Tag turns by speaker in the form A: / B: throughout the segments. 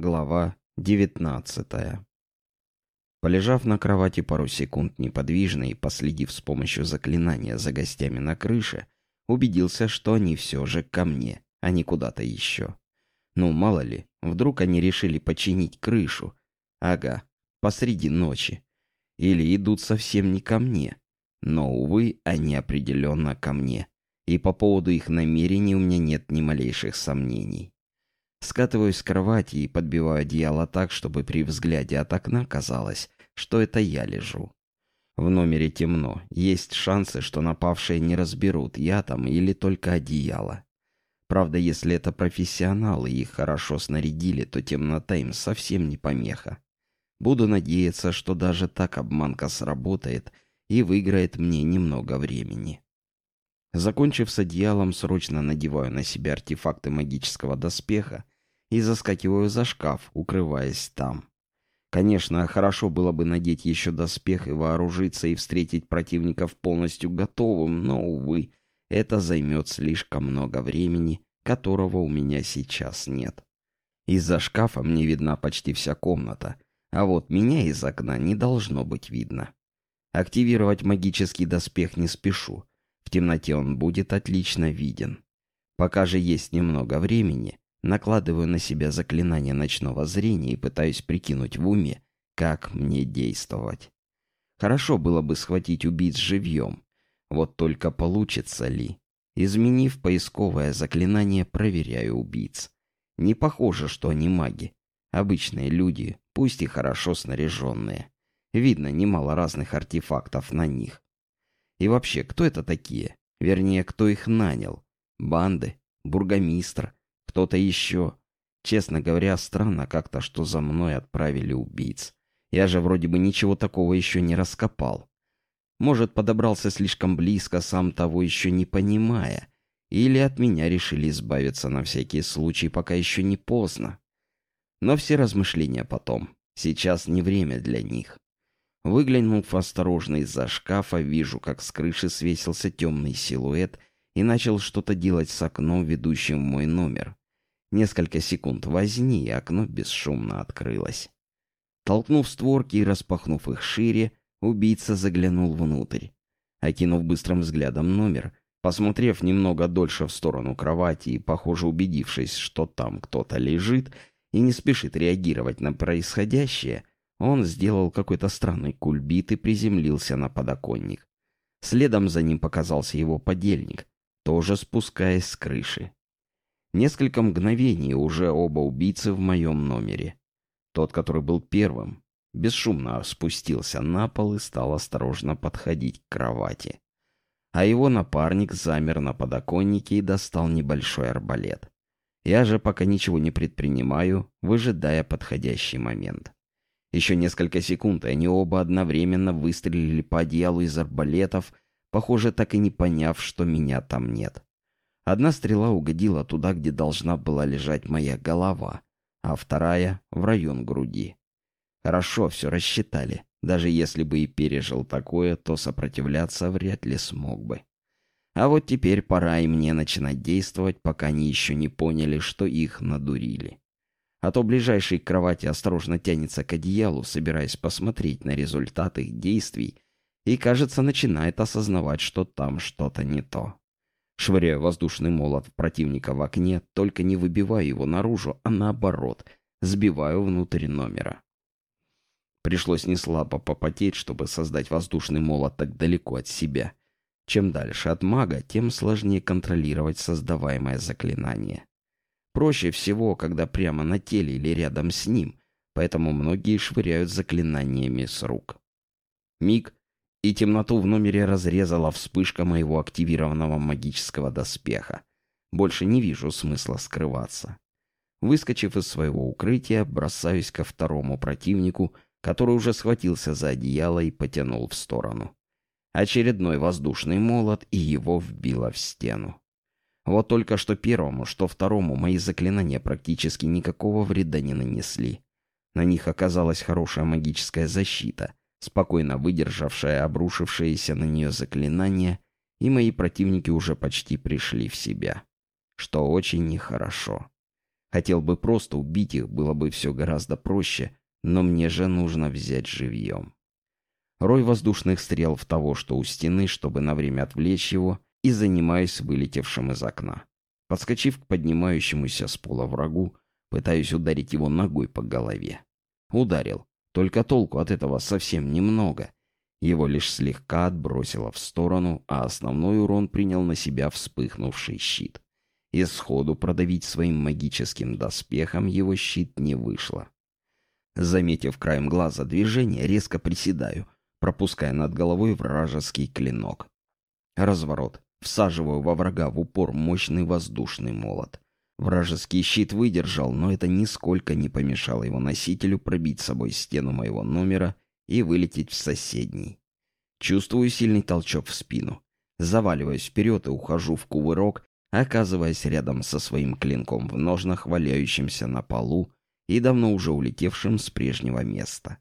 A: Глава 19 Полежав на кровати пару секунд неподвижно и последив с помощью заклинания за гостями на крыше, убедился, что они все же ко мне, а не куда-то еще. Ну, мало ли, вдруг они решили починить крышу. Ага, посреди ночи. Или идут совсем не ко мне. Но, увы, они определенно ко мне. И по поводу их намерений у меня нет ни малейших сомнений. Скатываюсь с кровати и подбиваю одеяло так, чтобы при взгляде от окна казалось, что это я лежу. В номере темно, есть шансы, что напавшие не разберут, я там или только одеяло. Правда, если это профессионалы и их хорошо снарядили, то темнота им совсем не помеха. Буду надеяться, что даже так обманка сработает и выиграет мне немного времени. Закончив с одеялом, срочно надеваю на себя артефакты магического доспеха и заскакиваю за шкаф, укрываясь там. Конечно, хорошо было бы надеть еще доспех и вооружиться и встретить противников полностью готовым, но, увы, это займет слишком много времени, которого у меня сейчас нет. Из-за шкафа мне видна почти вся комната, а вот меня из окна не должно быть видно. Активировать магический доспех не спешу. В темноте он будет отлично виден. Пока же есть немного времени, Накладываю на себя заклинание ночного зрения и пытаюсь прикинуть в уме, как мне действовать. Хорошо было бы схватить убийц живьем. Вот только получится ли? Изменив поисковое заклинание, проверяю убийц. Не похоже, что они маги. Обычные люди, пусть и хорошо снаряженные. Видно немало разных артефактов на них. И вообще, кто это такие? Вернее, кто их нанял? Банды? Бургомистр? Кто-то еще. Честно говоря, странно как-то, что за мной отправили убийц. Я же вроде бы ничего такого еще не раскопал. Может, подобрался слишком близко, сам того еще не понимая. Или от меня решили избавиться на всякий случай, пока еще не поздно. Но все размышления потом. Сейчас не время для них. Выглянув осторожно из-за шкафа, вижу, как с крыши свесился темный силуэт и начал что-то делать с окном, ведущим в мой номер. Несколько секунд возни, и окно бесшумно открылось. Толкнув створки и распахнув их шире, убийца заглянул внутрь. Окинув быстрым взглядом номер, посмотрев немного дольше в сторону кровати и, похоже, убедившись, что там кто-то лежит и не спешит реагировать на происходящее, он сделал какой-то странный кульбит и приземлился на подоконник. Следом за ним показался его подельник, тоже спускаясь с крыши. Несколько мгновений уже оба убийцы в моем номере. Тот, который был первым, бесшумно спустился на пол и стал осторожно подходить к кровати. А его напарник замер на подоконнике и достал небольшой арбалет. Я же пока ничего не предпринимаю, выжидая подходящий момент. Еще несколько секунд, и они оба одновременно выстрелили по одеялу из арбалетов, похоже, так и не поняв, что меня там нет. Одна стрела угодила туда, где должна была лежать моя голова, а вторая — в район груди. Хорошо все рассчитали. Даже если бы и пережил такое, то сопротивляться вряд ли смог бы. А вот теперь пора и мне начинать действовать, пока они еще не поняли, что их надурили. А то ближайший к кровати осторожно тянется к одеялу, собираясь посмотреть на результат их действий, и, кажется, начинает осознавать, что там что-то не то. Швыряю воздушный молот в противника в окне, только не выбиваю его наружу, а наоборот, сбиваю внутрь номера. Пришлось неслабо попотеть, чтобы создать воздушный молот так далеко от себя. Чем дальше от мага, тем сложнее контролировать создаваемое заклинание. Проще всего, когда прямо на теле или рядом с ним, поэтому многие швыряют заклинаниями с рук. Миг, и темноту в номере разрезала вспышка моего активированного магического доспеха. Больше не вижу смысла скрываться. Выскочив из своего укрытия, бросаюсь ко второму противнику, который уже схватился за одеяло и потянул в сторону. Очередной воздушный молот, и его вбило в стену. Вот только что первому, что второму мои заклинания практически никакого вреда не нанесли. На них оказалась хорошая магическая защита, спокойно выдержавшая обрушившееся на нее заклинание, и мои противники уже почти пришли в себя. Что очень нехорошо. Хотел бы просто убить их, было бы все гораздо проще, но мне же нужно взять живьем. Рой воздушных стрел в того, что у стены, чтобы на время отвлечь его, и занимаюсь вылетевшим из окна. Подскочив к поднимающемуся с пола врагу, пытаюсь ударить его ногой по голове. Ударил, только толку от этого совсем немного. Его лишь слегка отбросило в сторону, а основной урон принял на себя вспыхнувший щит. И сходу продавить своим магическим доспехом его щит не вышло. Заметив краем глаза движение, резко приседаю, пропуская над головой вражеский клинок. Разворот. Всаживаю во врага в упор мощный воздушный молот. Вражеский щит выдержал, но это нисколько не помешало его носителю пробить собой стену моего номера и вылететь в соседний. Чувствую сильный толчок в спину. Заваливаюсь вперед и ухожу в кувырок, оказываясь рядом со своим клинком в ножнах, валяющимся на полу и давно уже улетевшим с прежнего места.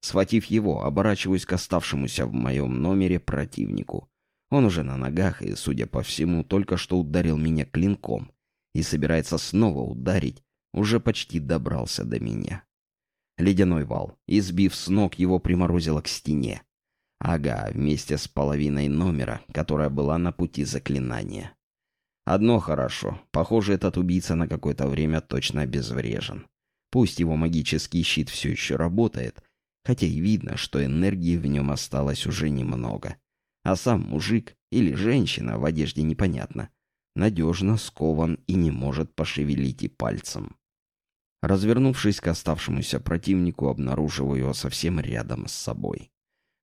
A: Схватив его, оборачиваюсь к оставшемуся в моем номере противнику. Он уже на ногах и, судя по всему, только что ударил меня клинком и собирается снова ударить, уже почти добрался до меня. Ледяной вал, избив с ног, его приморозило к стене. Ага, вместе с половиной номера, которая была на пути заклинания. Одно хорошо. Похоже, этот убийца на какое-то время точно обезврежен. Пусть его магический щит все еще работает, хотя и видно, что энергии в нем осталось уже немного. А сам мужик или женщина в одежде непонятно, надежно скован и не может пошевелить и пальцем. Развернувшись к оставшемуся противнику, обнаруживаю его совсем рядом с собой.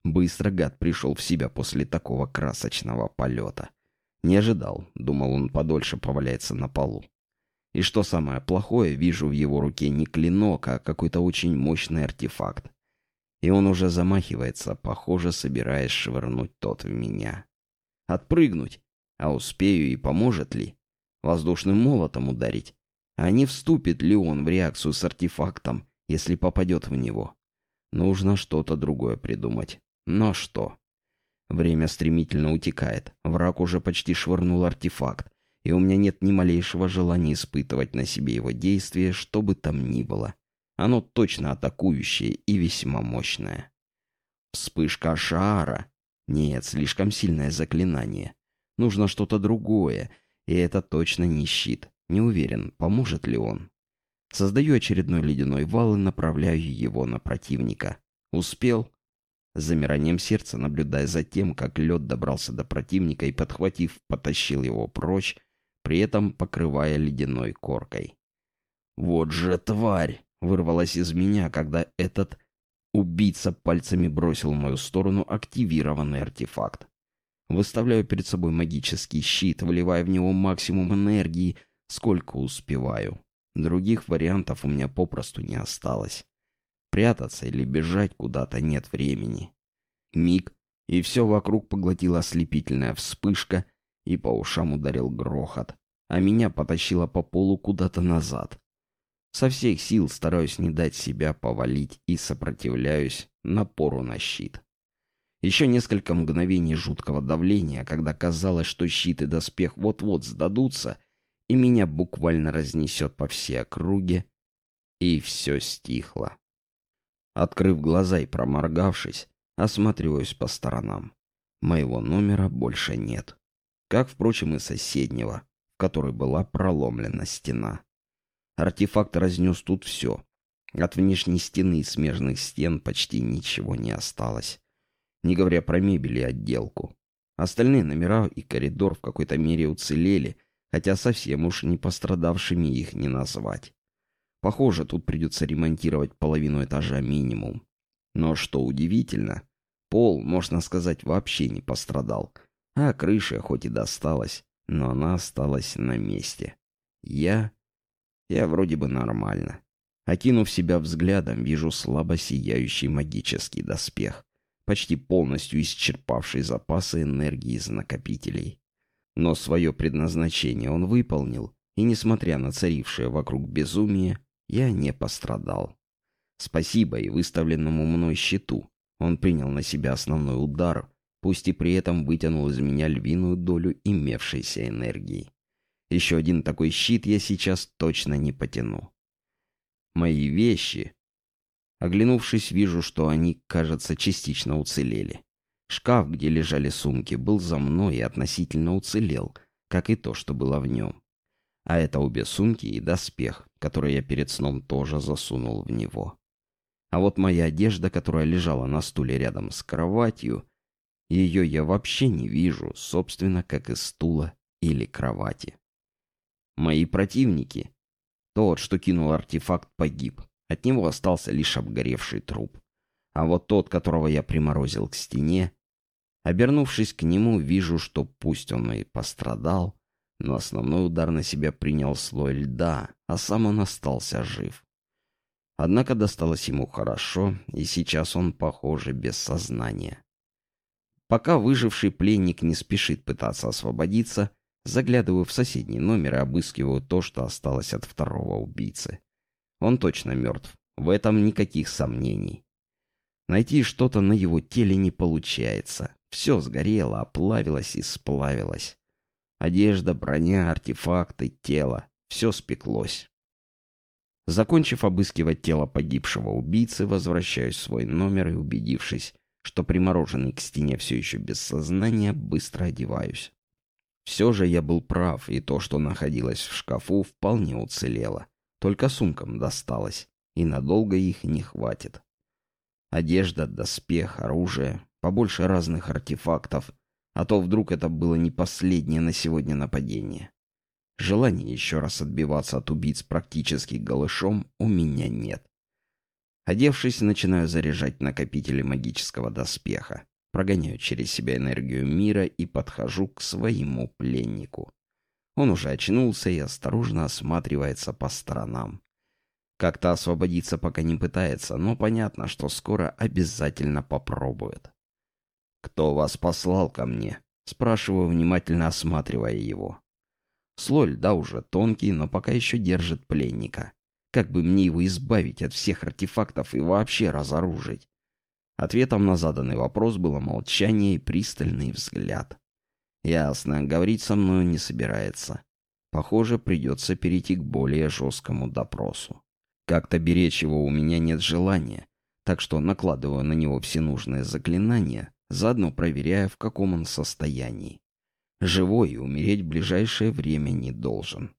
A: Быстро гад пришел в себя после такого красочного полета. Не ожидал, думал он подольше поваляется на полу. И что самое плохое, вижу в его руке не клинок, а какой-то очень мощный артефакт. И он уже замахивается, похоже, собираясь швырнуть тот в меня. Отпрыгнуть! А успею и поможет ли? Воздушным молотом ударить? А не вступит ли он в реакцию с артефактом, если попадет в него? Нужно что-то другое придумать. Но что? Время стремительно утекает. Враг уже почти швырнул артефакт, и у меня нет ни малейшего желания испытывать на себе его действие, что бы там ни было. Оно точно атакующее и весьма мощное. Вспышка Шаара. Нет, слишком сильное заклинание. Нужно что-то другое, и это точно не щит. Не уверен, поможет ли он. Создаю очередной ледяной вал и направляю его на противника. Успел? С замиранием сердца, наблюдая за тем, как лед добрался до противника и, подхватив, потащил его прочь, при этом покрывая ледяной коркой. «Вот же тварь!» — вырвалась из меня, когда этот убийца пальцами бросил в мою сторону активированный артефакт. Выставляю перед собой магический щит, вливая в него максимум энергии, сколько успеваю. Других вариантов у меня попросту не осталось. Прятаться или бежать куда-то нет времени. Миг, и все вокруг поглотила ослепительная вспышка, и по ушам ударил грохот, а меня потащило по полу куда-то назад. Со всех сил стараюсь не дать себя повалить и сопротивляюсь напору на щит. Еще несколько мгновений жуткого давления, когда казалось, что щит и доспех вот-вот сдадутся, и меня буквально разнесет по всей округе, и все стихло. Открыв глаза и проморгавшись, осматриваюсь по сторонам. Моего номера больше нет. Как, впрочем, и соседнего, в который была проломлена стена. Артефакт разнес тут все. От внешней стены и смежных стен почти ничего не осталось не говоря про мебель и отделку. Остальные номера и коридор в какой-то мере уцелели, хотя совсем уж не пострадавшими их не назвать. Похоже, тут придется ремонтировать половину этажа минимум. Но что удивительно, пол, можно сказать, вообще не пострадал, а крыша хоть и досталась, но она осталась на месте. Я... я вроде бы нормально. Окинув себя взглядом, вижу слабо сияющий магический доспех почти полностью исчерпавший запасы энергии из накопителей. Но свое предназначение он выполнил, и, несмотря на царившее вокруг безумие, я не пострадал. Спасибо и выставленному мной щиту. Он принял на себя основной удар, пусть и при этом вытянул из меня львиную долю имевшейся энергии. Еще один такой щит я сейчас точно не потяну. Мои вещи... Оглянувшись, вижу, что они, кажется, частично уцелели. Шкаф, где лежали сумки, был за мной и относительно уцелел, как и то, что было в нем. А это обе сумки и доспех, который я перед сном тоже засунул в него. А вот моя одежда, которая лежала на стуле рядом с кроватью, ее я вообще не вижу, собственно, как и стула или кровати. Мои противники. Тот, что кинул артефакт, погиб. От него остался лишь обгоревший труп. А вот тот, которого я приморозил к стене, обернувшись к нему, вижу, что пусть он и пострадал, но основной удар на себя принял слой льда, а сам он остался жив. Однако досталось ему хорошо, и сейчас он, похоже, без сознания. Пока выживший пленник не спешит пытаться освободиться, заглядываю в соседний номер и обыскиваю то, что осталось от второго убийцы. Он точно мертв, в этом никаких сомнений. Найти что-то на его теле не получается. Все сгорело, оплавилось и сплавилось. Одежда, броня, артефакты, тело — все спеклось. Закончив обыскивать тело погибшего убийцы, возвращаюсь в свой номер и, убедившись, что примороженный к стене все еще без сознания, быстро одеваюсь. Все же я был прав, и то, что находилось в шкафу, вполне уцелело. Только сумкам досталось, и надолго их не хватит. Одежда, доспех, оружие, побольше разных артефактов, а то вдруг это было не последнее на сегодня нападение. Желания еще раз отбиваться от убийц практически голышом у меня нет. Одевшись, начинаю заряжать накопители магического доспеха. Прогоняю через себя энергию мира и подхожу к своему пленнику. Он уже очнулся и осторожно осматривается по сторонам. Как-то освободиться пока не пытается, но понятно, что скоро обязательно попробует. «Кто вас послал ко мне?» Спрашиваю, внимательно осматривая его. Слой льда уже тонкий, но пока еще держит пленника. Как бы мне его избавить от всех артефактов и вообще разоружить? Ответом на заданный вопрос было молчание и пристальный взгляд. Ясно, говорить со мной не собирается. Похоже, придется перейти к более жесткому допросу. Как-то беречь его у меня нет желания, так что накладываю на него все нужные заклинания, заодно проверяя, в каком он состоянии. Живой и умереть в ближайшее время не должен.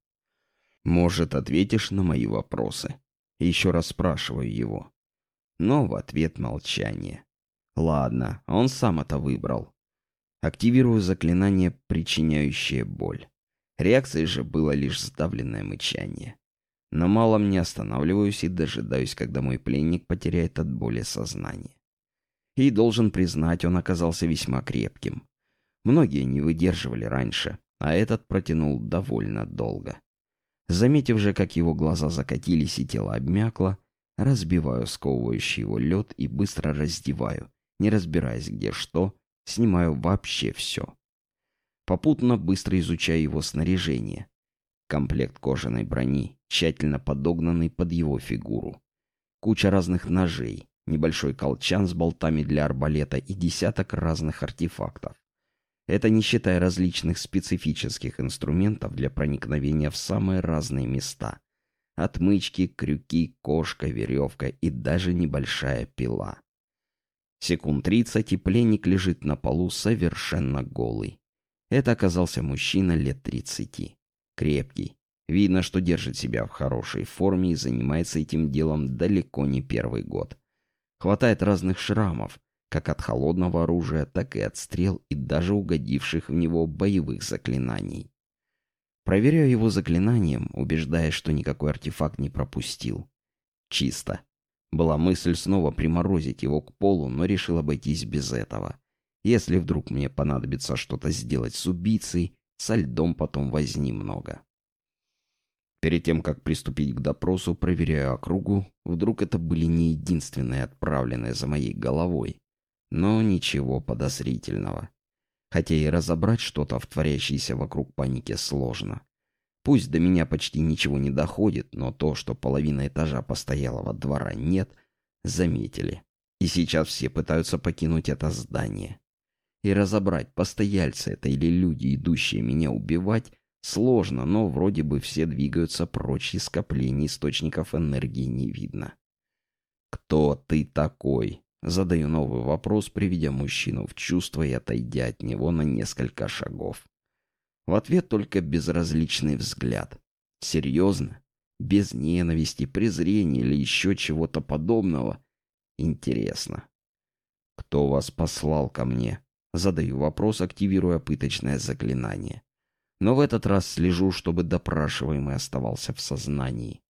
A: Может, ответишь на мои вопросы? Еще раз спрашиваю его. Но в ответ молчание. Ладно, он сам это выбрал. Активирую заклинание, причиняющее боль. Реакцией же было лишь сдавленное мычание. Но малом не останавливаюсь и дожидаюсь, когда мой пленник потеряет от боли сознание. И должен признать, он оказался весьма крепким. Многие не выдерживали раньше, а этот протянул довольно долго. Заметив же, как его глаза закатились и тело обмякло, разбиваю сковывающий его лед и быстро раздеваю, не разбираясь где что, снимаю вообще все. Попутно быстро изучаю его снаряжение. Комплект кожаной брони, тщательно подогнанный под его фигуру. Куча разных ножей, небольшой колчан с болтами для арбалета и десяток разных артефактов. Это не считая различных специфических инструментов для проникновения в самые разные места. Отмычки, крюки, кошка, веревка и даже небольшая пила. Секунд тридцать, и пленник лежит на полу совершенно голый. Это оказался мужчина лет тридцати. Крепкий. Видно, что держит себя в хорошей форме и занимается этим делом далеко не первый год. Хватает разных шрамов, как от холодного оружия, так и от стрел и даже угодивших в него боевых заклинаний. Проверяю его заклинанием, убеждаясь, что никакой артефакт не пропустил. Чисто. Была мысль снова приморозить его к полу, но решил обойтись без этого. Если вдруг мне понадобится что-то сделать с убийцей, со льдом потом возни много. Перед тем, как приступить к допросу, проверяю округу. Вдруг это были не единственные отправленные за моей головой. Но ничего подозрительного. Хотя и разобрать что-то в творящейся вокруг панике сложно. Пусть до меня почти ничего не доходит, но то, что половина этажа постоялого двора нет, заметили. И сейчас все пытаются покинуть это здание. И разобрать, постояльцы это или люди, идущие меня убивать, Сложно, но вроде бы все двигаются прочь, и скоплений источников энергии не видно. «Кто ты такой?» Задаю новый вопрос, приведя мужчину в чувство и отойдя от него на несколько шагов. В ответ только безразличный взгляд. Серьезно? Без ненависти, презрения или еще чего-то подобного? Интересно. «Кто вас послал ко мне?» Задаю вопрос, активируя пыточное заклинание. Но в этот раз слежу, чтобы допрашиваемый оставался в сознании.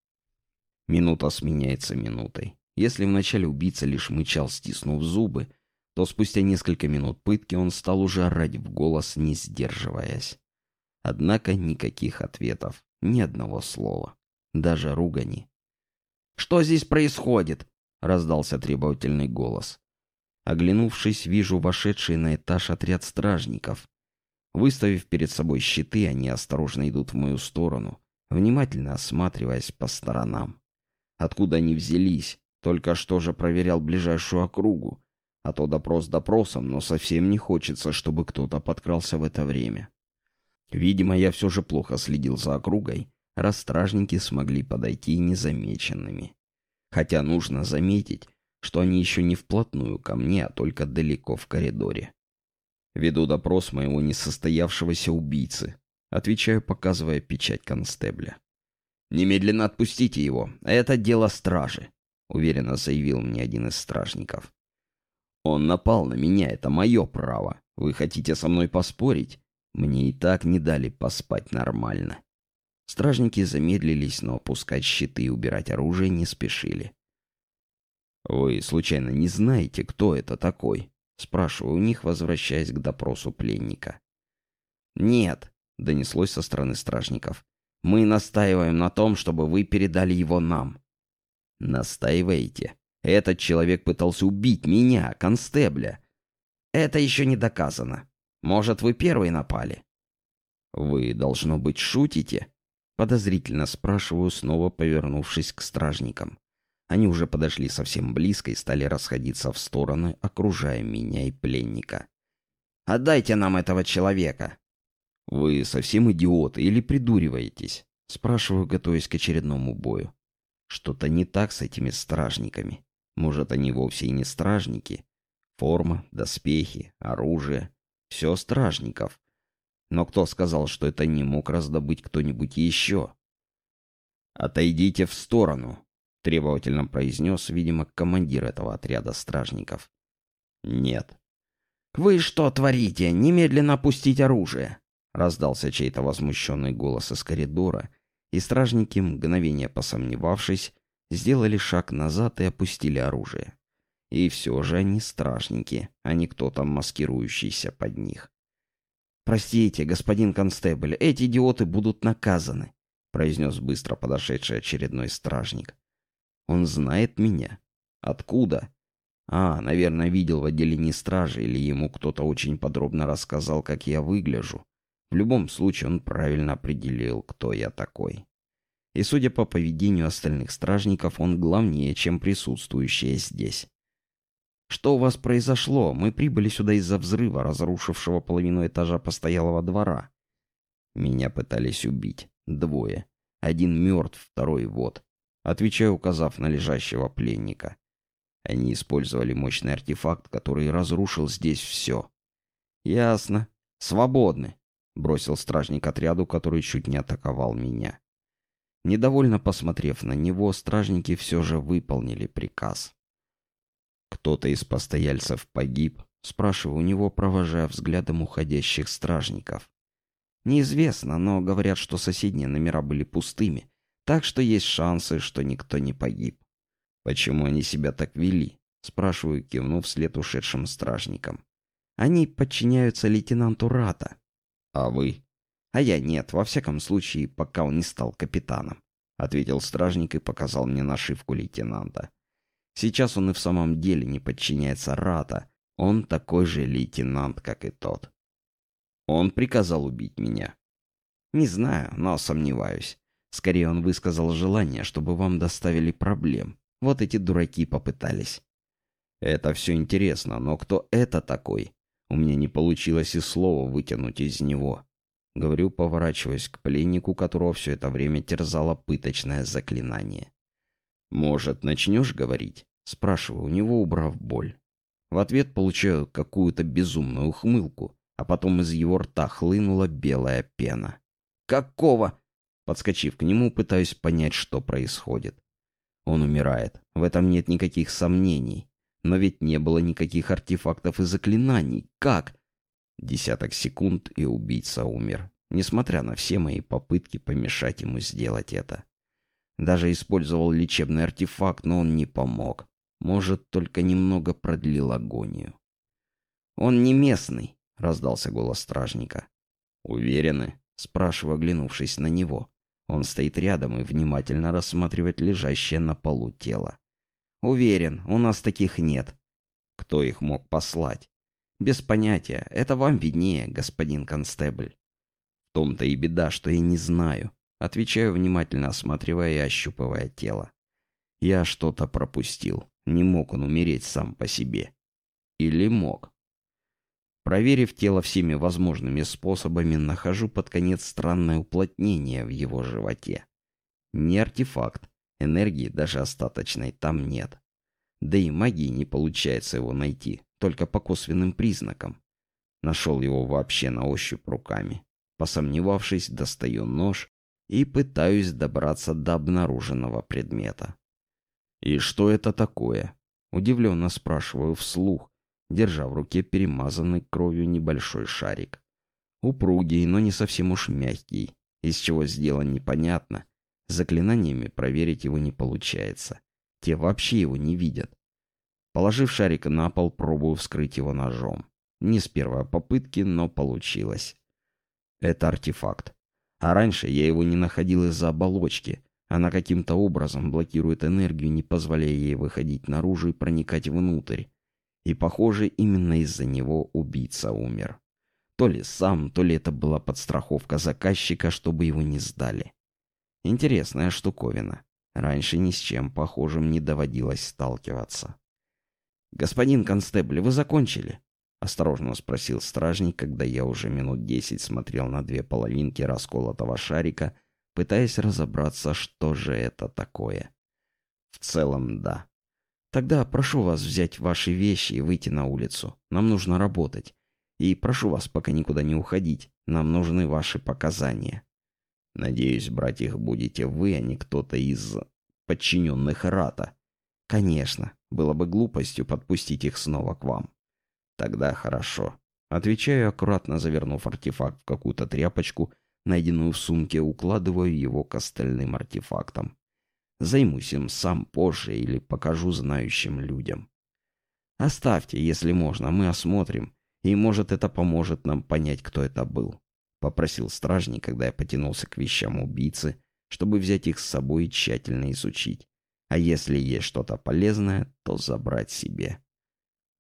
A: Минута сменяется минутой. Если вначале убийца лишь мычал, стиснув зубы, то спустя несколько минут пытки он стал уже орать в голос, не сдерживаясь. Однако никаких ответов, ни одного слова, даже ругани. «Что здесь происходит?» — раздался требовательный голос. Оглянувшись, вижу вошедший на этаж отряд стражников. Выставив перед собой щиты, они осторожно идут в мою сторону, внимательно осматриваясь по сторонам. Откуда они взялись? Только что же проверял ближайшую округу. А то допрос допросом, но совсем не хочется, чтобы кто-то подкрался в это время. Видимо, я все же плохо следил за округой, раз стражники смогли подойти незамеченными. Хотя нужно заметить, что они еще не вплотную ко мне, а только далеко в коридоре. Веду допрос моего несостоявшегося убийцы. Отвечаю, показывая печать констебля. «Немедленно отпустите его. Это дело стражи», — уверенно заявил мне один из стражников. «Он напал на меня, это мое право. Вы хотите со мной поспорить? Мне и так не дали поспать нормально». Стражники замедлились, но опускать щиты и убирать оружие не спешили. «Вы, случайно, не знаете, кто это такой?» Спрашиваю у них, возвращаясь к допросу пленника. «Нет», — донеслось со стороны стражников. «Мы настаиваем на том, чтобы вы передали его нам». «Настаиваете? Этот человек пытался убить меня, констебля». «Это еще не доказано. Может, вы первый напали?» «Вы, должно быть, шутите?» Подозрительно спрашиваю, снова повернувшись к стражникам. Они уже подошли совсем близко и стали расходиться в стороны, окружая меня и пленника. «Отдайте нам этого человека!» «Вы совсем идиоты или придуриваетесь?» Спрашиваю, готовясь к очередному бою. Что-то не так с этими стражниками. Может, они вовсе и не стражники. Форма, доспехи, оружие. Все стражников. Но кто сказал, что это не мог раздобыть кто-нибудь еще? «Отойдите в сторону», — требовательно произнес, видимо, командир этого отряда стражников. «Нет». «Вы что творите? Немедленно опустить оружие!» Раздался чей-то возмущенный голос из коридора, и стражники, мгновение посомневавшись, сделали шаг назад и опустили оружие. И все же они стражники, а не кто-то маскирующийся под них. «Простите, господин констебль, эти идиоты будут наказаны», произнес быстро подошедший очередной стражник. Он знает меня. Откуда? А, наверное, видел в отделении стражи, или ему кто-то очень подробно рассказал, как я выгляжу. В любом случае, он правильно определил, кто я такой. И судя по поведению остальных стражников, он главнее, чем присутствующие здесь. «Что у вас произошло? Мы прибыли сюда из-за взрыва, разрушившего половину этажа постоялого двора». Меня пытались убить. Двое. Один мертв, второй вот. Отвечаю, указав на лежащего пленника. Они использовали мощный артефакт, который разрушил здесь все. «Ясно. Свободны», — бросил стражник отряду, который чуть не атаковал меня. Недовольно посмотрев на него, стражники все же выполнили приказ. «Кто-то из постояльцев погиб?» — спрашиваю у него, провожая взглядом уходящих стражников. «Неизвестно, но говорят, что соседние номера были пустыми, так что есть шансы, что никто не погиб. Почему они себя так вели? Спрашиваю, кивнув вслед ушедшим стражникам. Они подчиняются лейтенанту Рата. А вы? А я нет, во всяком случае, пока он не стал капитаном. Ответил стражник и показал мне нашивку лейтенанта. Сейчас он и в самом деле не подчиняется Рата. Он такой же лейтенант, как и тот. Он приказал убить меня. Не знаю, но сомневаюсь. Скорее, он высказал желание, чтобы вам доставили проблем. Вот эти дураки попытались. Это все интересно, но кто это такой? У меня не получилось и слова вытянуть из него. — говорю, поворачиваясь к пленнику, которого все это время терзало пыточное заклинание. «Может, начнешь говорить?» — спрашиваю у него, убрав боль. В ответ получаю какую-то безумную ухмылку, а потом из его рта хлынула белая пена. «Какого?» Подскочив к нему, пытаюсь понять, что происходит. Он умирает. В этом нет никаких сомнений. Но ведь не было никаких артефактов и заклинаний. Как? Десяток секунд, и убийца умер. Несмотря на все мои попытки помешать ему сделать это. Даже использовал лечебный артефакт, но он не помог. Может, только немного продлил агонию. «Он не местный», — раздался голос стражника. «Уверены?» — спрашиваю, оглянувшись на него. Он стоит рядом и внимательно рассматривает лежащее на полу тело. «Уверен, у нас таких нет». «Кто их мог послать?» «Без понятия. Это вам виднее, господин констебль». «В том-то и беда, что я не знаю». Отвечаю, внимательно осматривая и ощупывая тело. Я что-то пропустил. Не мог он умереть сам по себе. Или мог? Проверив тело всеми возможными способами, нахожу под конец странное уплотнение в его животе. Не артефакт, энергии даже остаточной там нет. Да и магии не получается его найти, только по косвенным признакам. Нашел его вообще на ощупь руками. Посомневавшись, достаю нож и пытаюсь добраться до обнаруженного предмета. «И что это такое?» Удивленно спрашиваю вслух, держа в руке перемазанный кровью небольшой шарик. Упругий, но не совсем уж мягкий. Из чего сделан непонятно. Заклинаниями проверить его не получается. Те вообще его не видят. Положив шарик на пол, пробую вскрыть его ножом. Не с первой попытки, но получилось. Это артефакт. А раньше я его не находил из-за оболочки. Она каким-то образом блокирует энергию, не позволяя ей выходить наружу и проникать внутрь. И, похоже, именно из-за него убийца умер. То ли сам, то ли это была подстраховка заказчика, чтобы его не сдали. Интересная штуковина. Раньше ни с чем похожим не доводилось сталкиваться. «Господин констебль, вы закончили?» — осторожно спросил стражник, когда я уже минут десять смотрел на две половинки расколотого шарика, пытаясь разобраться, что же это такое. «В целом, да», Тогда прошу вас взять ваши вещи и выйти на улицу. Нам нужно работать. И прошу вас пока никуда не уходить. Нам нужны ваши показания. Надеюсь, брать их будете вы, а не кто-то из подчиненных Рата. Конечно, было бы глупостью подпустить их снова к вам. Тогда хорошо. Отвечаю, аккуратно завернув артефакт в какую-то тряпочку, найденную в сумке, укладываю его к остальным артефактам. Займусь им сам позже или покажу знающим людям. Оставьте, если можно, мы осмотрим, и, может, это поможет нам понять, кто это был. Попросил стражник, когда я потянулся к вещам убийцы, чтобы взять их с собой и тщательно изучить. А если есть что-то полезное, то забрать себе.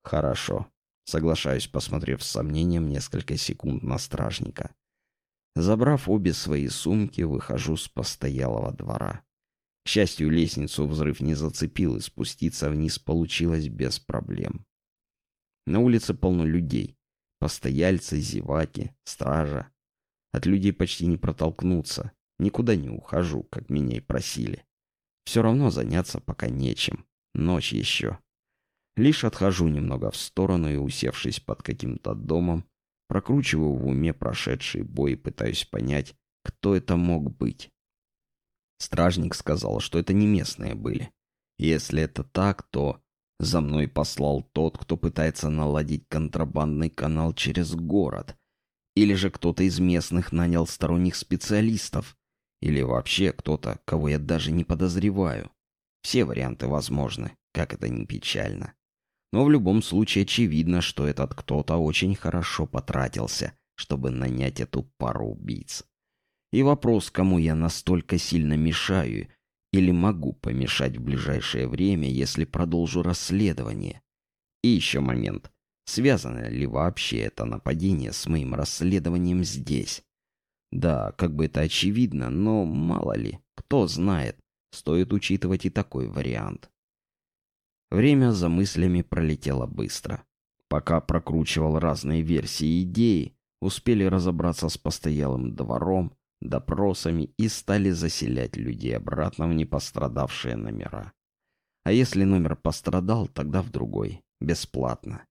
A: Хорошо. Соглашаюсь, посмотрев с сомнением несколько секунд на стражника. Забрав обе свои сумки, выхожу с постоялого двора. К счастью, лестницу взрыв не зацепил, и спуститься вниз получилось без проблем. На улице полно людей. Постояльцы, зеваки, стража. От людей почти не протолкнуться. Никуда не ухожу, как меня и просили. Все равно заняться пока нечем. Ночь еще. Лишь отхожу немного в сторону и, усевшись под каким-то домом, прокручиваю в уме прошедший бой и пытаюсь понять, кто это мог быть. Стражник сказал, что это не местные были. Если это так, то за мной послал тот, кто пытается наладить контрабандный канал через город. Или же кто-то из местных нанял сторонних специалистов. Или вообще кто-то, кого я даже не подозреваю. Все варианты возможны, как это ни печально. Но в любом случае очевидно, что этот кто-то очень хорошо потратился, чтобы нанять эту пару убийц. И вопрос, кому я настолько сильно мешаю или могу помешать в ближайшее время, если продолжу расследование. И еще момент. Связано ли вообще это нападение с моим расследованием здесь? Да, как бы это очевидно, но мало ли, кто знает, стоит учитывать и такой вариант. Время за мыслями пролетело быстро. Пока прокручивал разные версии идеи, успели разобраться с постоялым двором, допросами и стали заселять людей обратно в непострадавшие номера. А если номер пострадал, тогда в другой, бесплатно.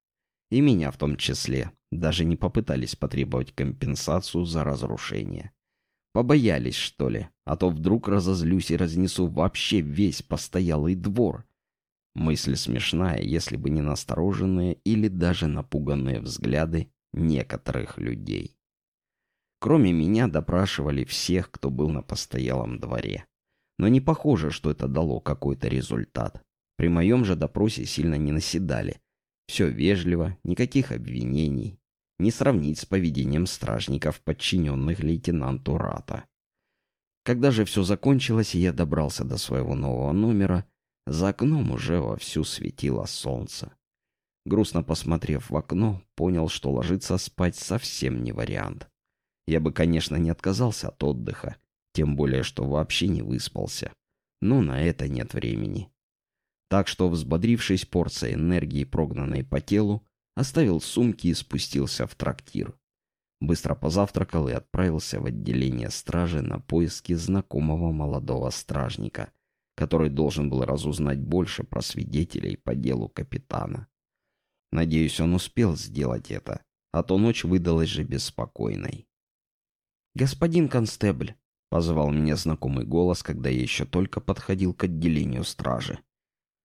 A: И меня в том числе, даже не попытались потребовать компенсацию за разрушение. Побоялись, что ли, а то вдруг разозлюсь и разнесу вообще весь постоялый двор. Мысль смешная, если бы не настороженные или даже напуганные взгляды некоторых людей. Кроме меня допрашивали всех, кто был на постоялом дворе. Но не похоже, что это дало какой-то результат. При моем же допросе сильно не наседали. Все вежливо, никаких обвинений. Не сравнить с поведением стражников, подчиненных лейтенанту Рата. Когда же все закончилось, и я добрался до своего нового номера, за окном уже вовсю светило солнце. Грустно посмотрев в окно, понял, что ложиться спать совсем не вариант. Я бы, конечно, не отказался от отдыха, тем более, что вообще не выспался. Но на это нет времени. Так что, взбодрившись порцией энергии, прогнанной по телу, оставил сумки и спустился в трактир. Быстро позавтракал и отправился в отделение стражи на поиски знакомого молодого стражника, который должен был разузнать больше про свидетелей по делу капитана. Надеюсь, он успел сделать это, а то ночь выдалась же беспокойной. «Господин констебль», — позвал меня знакомый голос, когда я еще только подходил к отделению стражи.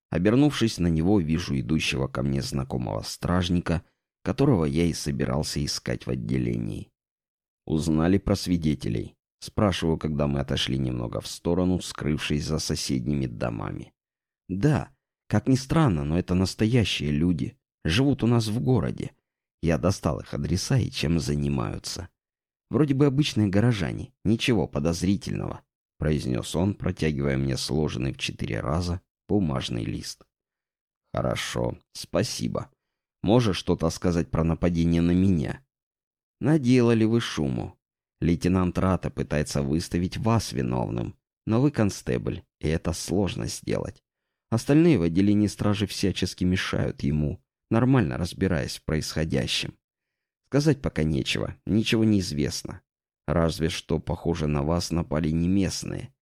A: Обернувшись на него, вижу идущего ко мне знакомого стражника, которого я и собирался искать в отделении. «Узнали про свидетелей?» Спрашиваю, когда мы отошли немного в сторону, скрывшись за соседними домами. «Да, как ни странно, но это настоящие люди. Живут у нас в городе. Я достал их адреса и чем занимаются. Вроде бы обычные горожане, ничего подозрительного, произнес он, протягивая мне сложенный в четыре раза бумажный лист. Хорошо, спасибо. Можешь что-то сказать про нападение на меня? Наделали вы шуму. Лейтенант Рата пытается выставить вас виновным, но вы констебль, и это сложно сделать. Остальные в отделении стражи всячески мешают ему, нормально разбираясь в происходящем. Сказать пока нечего, ничего не известно. Разве что, похоже, на вас напали не местные.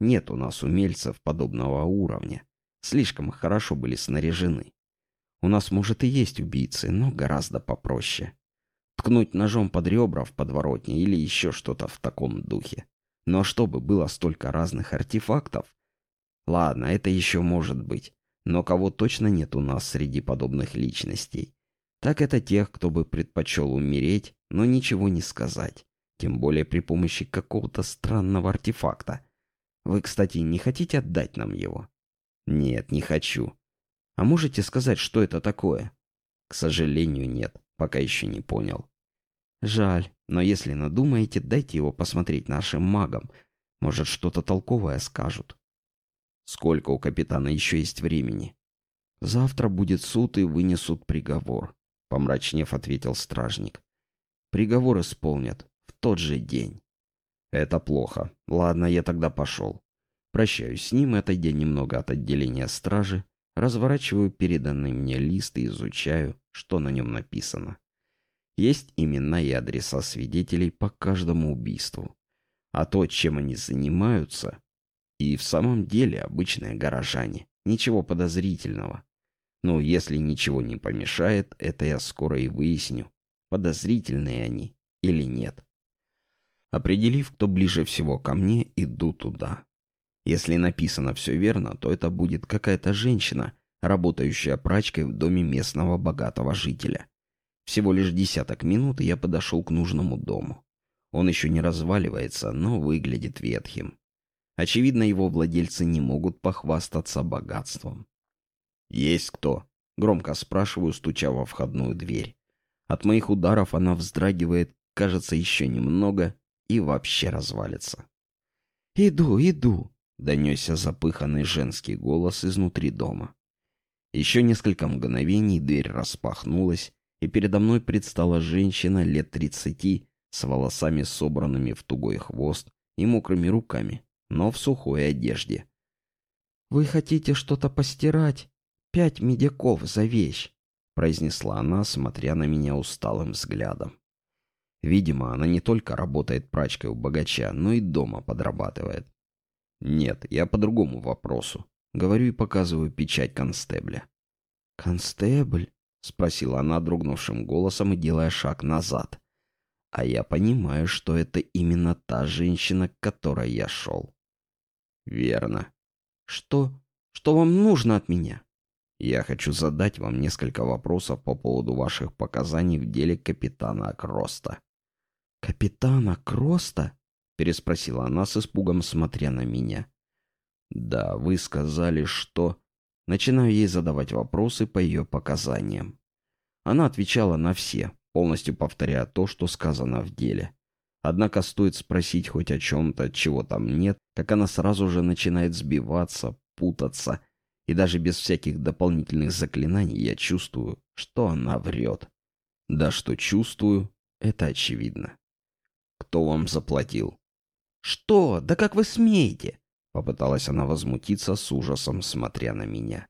A: Нет у нас умельцев подобного уровня. Слишком хорошо были снаряжены. У нас, может, и есть убийцы, но гораздо попроще. Ткнуть ножом под ребра в подворотне или еще что-то в таком духе. Но чтобы было столько разных артефактов... Ладно, это еще может быть. Но кого точно нет у нас среди подобных личностей, так это тех, кто бы предпочел умереть, но ничего не сказать. Тем более при помощи какого-то странного артефакта. Вы, кстати, не хотите отдать нам его? Нет, не хочу. А можете сказать, что это такое? К сожалению, нет. Пока еще не понял. Жаль, но если надумаете, дайте его посмотреть нашим магам. Может, что-то толковое скажут. Сколько у капитана еще есть времени? Завтра будет суд и вынесут приговор, помрачнев ответил стражник. Приговор исполнят в тот же день. Это плохо. Ладно, я тогда пошел. Прощаюсь с ним, отойдя немного от отделения стражи, разворачиваю переданный мне лист и изучаю, что на нем написано. Есть имена и адреса свидетелей по каждому убийству. А то, чем они занимаются, и в самом деле обычные горожане. Ничего подозрительного. Но если ничего не помешает, это я скоро и выясню, подозрительные они или нет. Определив, кто ближе всего ко мне, иду туда. Если написано все верно, то это будет какая-то женщина, работающая прачкой в доме местного богатого жителя. Всего лишь десяток минут, и я подошел к нужному дому. Он еще не разваливается, но выглядит ветхим. Очевидно, его владельцы не могут похвастаться богатством. «Есть кто?» — громко спрашиваю, стуча во входную дверь. От моих ударов она вздрагивает, кажется, еще немного и вообще развалится. «Иду, иду!» — донесся запыханный женский голос изнутри дома. Еще несколько мгновений дверь распахнулась, и передо мной предстала женщина лет тридцати с волосами собранными в тугой хвост и мокрыми руками но в сухой одежде. «Вы хотите что-то постирать? Пять медяков за вещь», — произнесла она, смотря на меня усталым взглядом. Видимо, она не только работает прачкой у богача, но и дома подрабатывает. Нет, я по другому вопросу. Говорю и показываю печать констебля.
B: «Констебль?» — спросила она дрогнувшим голосом и делая шаг назад.
A: А я понимаю, что это именно та женщина, к которой я шел.
B: Верно.
A: Что? Что вам нужно от меня?
B: Я хочу задать вам несколько вопросов по поводу ваших показаний в деле капитана Кроста.
A: «Капитана Кроста?» — переспросила она с испугом, смотря на меня.
B: «Да, вы сказали, что...» Начинаю ей задавать вопросы по ее показаниям. Она отвечала на все, полностью повторяя то, что сказано в деле. Однако стоит спросить хоть о чем-то, чего там нет, как она сразу же начинает сбиваться, путаться, и даже без всяких дополнительных заклинаний я чувствую, что она врет. Да что чувствую, это очевидно. Кто вам заплатил?
A: Что? Да как вы смеете?
B: Попыталась она возмутиться с ужасом, смотря на меня.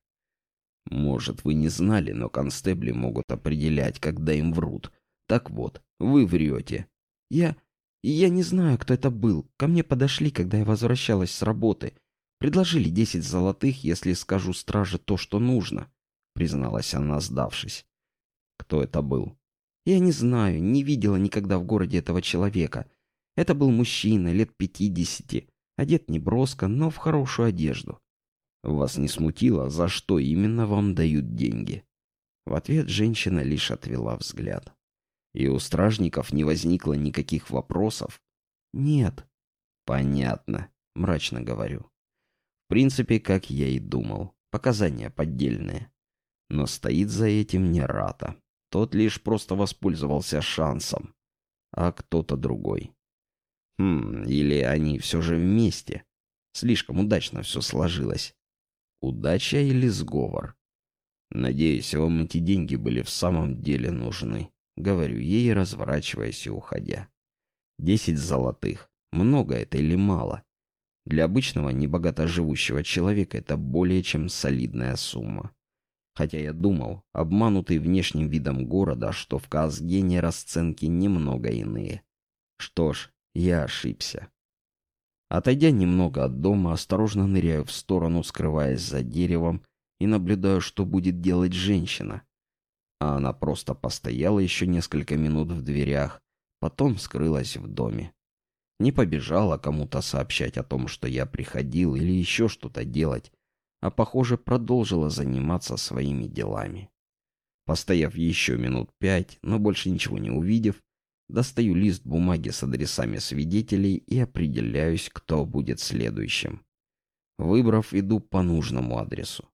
B: Может, вы не знали, но констебли могут определять, когда им врут. Так вот, вы врете.
A: Я... я не знаю, кто это был. Ко мне подошли, когда я возвращалась с работы. Предложили десять золотых, если скажу страже то, что нужно, призналась она, сдавшись.
B: Кто это был?
A: Я не знаю, не видела никогда в городе этого человека. Это был мужчина, лет пятидесяти, одет неброско, но в хорошую одежду.
B: Вас не смутило, за что именно вам дают деньги?
A: В ответ женщина лишь отвела взгляд.
B: И у стражников не возникло никаких вопросов?
A: Нет.
B: Понятно, мрачно говорю. В принципе, как я и думал, показания поддельные. Но стоит за этим не Рата. Тот лишь просто воспользовался шансом. А кто-то другой. Хм, или они все же вместе. Слишком удачно все сложилось. Удача или сговор? Надеюсь, вам эти деньги были в самом деле нужны. Говорю ей, разворачиваясь и уходя. Десять золотых. Много это или мало? Для обычного небогато живущего человека это более чем солидная сумма. Хотя я думал, обманутый внешним видом города, что в Казгене расценки немного иные. Что ж, я ошибся. Отойдя немного от дома, осторожно ныряю в сторону, скрываясь за деревом, и наблюдаю, что будет делать женщина. А она просто постояла еще несколько минут в дверях, потом скрылась в доме. Не побежала кому-то сообщать о том, что я приходил, или еще что-то делать, а, похоже, продолжила заниматься своими делами. Постояв еще минут пять, но больше ничего не увидев, достаю лист бумаги с адресами свидетелей и определяюсь, кто будет следующим. Выбрав, иду по нужному адресу.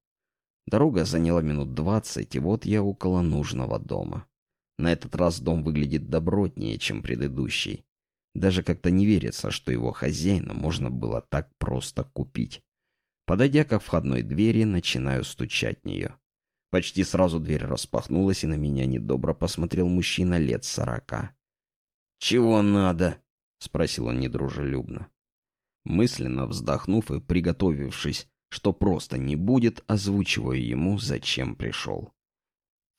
B: Дорога заняла минут двадцать, и вот я около нужного дома. На этот раз дом выглядит добротнее, чем предыдущий. Даже как-то не верится, что его хозяина можно было так просто купить. Подойдя к входной двери, начинаю стучать в нее. Почти сразу дверь распахнулась, и на меня недобро посмотрел мужчина лет сорока. «Чего надо?» — спросил он недружелюбно. Мысленно вздохнув и приготовившись, что просто не будет, озвучиваю ему, зачем пришел.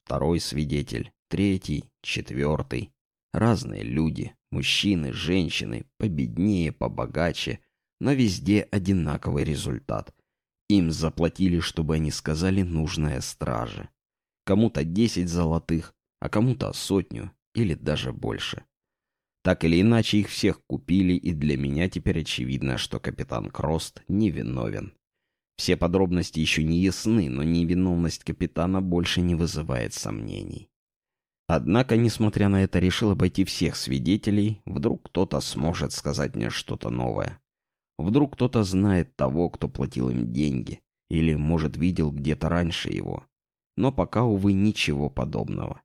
B: Второй свидетель, третий, четвертый. Разные люди, мужчины, женщины, победнее, побогаче, но везде одинаковый результат. Им заплатили, чтобы они сказали нужное страже. Кому-то десять золотых, а кому-то сотню или даже больше. Так или иначе, их всех купили, и для меня теперь очевидно, что капитан Крост невиновен. Все подробности еще не ясны, но невиновность капитана больше не вызывает сомнений. Однако, несмотря на это, решил обойти всех свидетелей, вдруг кто-то сможет сказать мне что-то новое. Вдруг кто-то знает того, кто платил им деньги, или, может, видел где-то раньше его. Но пока, увы, ничего подобного.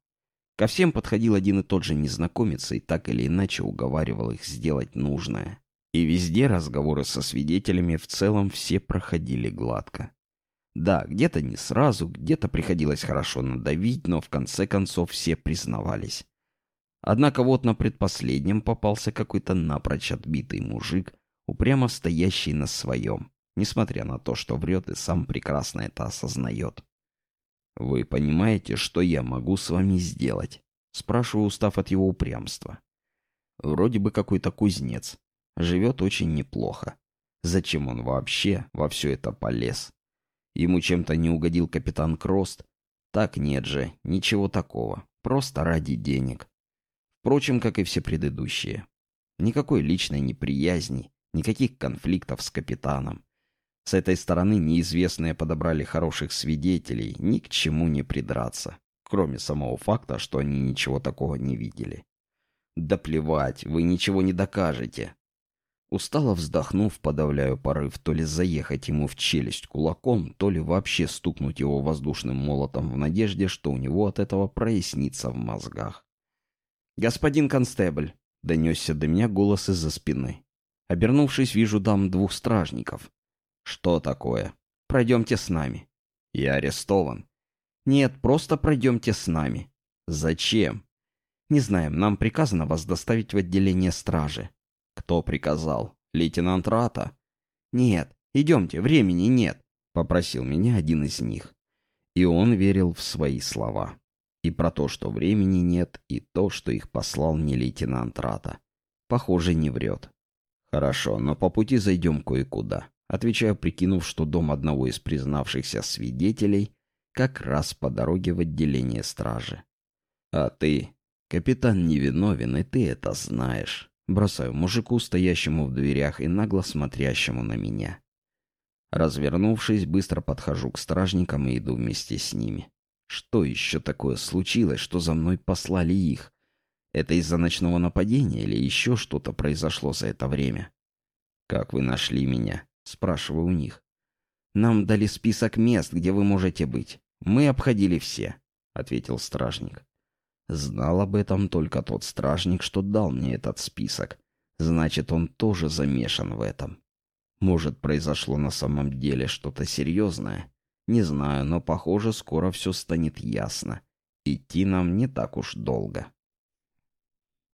B: Ко всем подходил один и тот же незнакомец и так или иначе уговаривал их сделать нужное. И везде разговоры со свидетелями в целом все проходили гладко. Да, где-то не сразу, где-то приходилось хорошо надавить, но в конце концов все признавались. Однако вот на предпоследнем попался какой-то напрочь отбитый мужик, упрямо стоящий на своем, несмотря на то, что врет и сам прекрасно это осознает. «Вы понимаете, что я могу с вами сделать?» Спрашиваю, устав от его упрямства.
A: Вроде бы какой-то кузнец. Живет очень неплохо. Зачем он вообще во все это полез? Ему чем-то не угодил капитан Крост? Так нет же, ничего такого. Просто ради денег. Впрочем, как и все предыдущие. Никакой личной неприязни, никаких конфликтов с капитаном. С этой стороны неизвестные подобрали хороших свидетелей, ни к чему не придраться, кроме самого факта, что они ничего такого не видели. Да плевать, вы ничего не докажете. Устало вздохнув, подавляю порыв то ли заехать ему в челюсть кулаком, то ли вообще стукнуть его воздушным молотом в надежде, что у него от этого прояснится в мозгах. «Господин констебль!» — донесся до меня голос из-за спины. Обернувшись, вижу дам двух стражников. «Что такое?» «Пройдемте с нами». «Я арестован». «Нет, просто пройдемте с нами». «Зачем?» «Не знаем, нам приказано вас доставить в отделение стражи». «Кто приказал? Лейтенант Рата?» «Нет, идемте, времени нет», — попросил меня один из них. И он верил в свои слова. И про то, что времени нет, и то, что их послал не лейтенант Рата. Похоже, не врет. Хорошо, но по пути зайдем кое-куда. Отвечаю, прикинув, что дом одного из признавшихся свидетелей как раз по дороге в отделение стражи. А ты, капитан невиновен, и ты это знаешь. Бросаю мужику, стоящему в дверях и нагло смотрящему на меня. Развернувшись, быстро подхожу к стражникам и иду вместе с ними. Что еще такое случилось, что за мной послали их? Это из-за ночного нападения или еще что-то произошло за это время? «Как вы нашли меня?» — спрашиваю у них. «Нам дали список мест, где вы можете быть. Мы обходили все», — ответил стражник. Знал об этом только тот стражник, что дал мне этот список. Значит, он тоже замешан в этом. Может, произошло на самом деле что-то серьезное? Не знаю, но, похоже, скоро все станет ясно. Идти нам не так уж долго.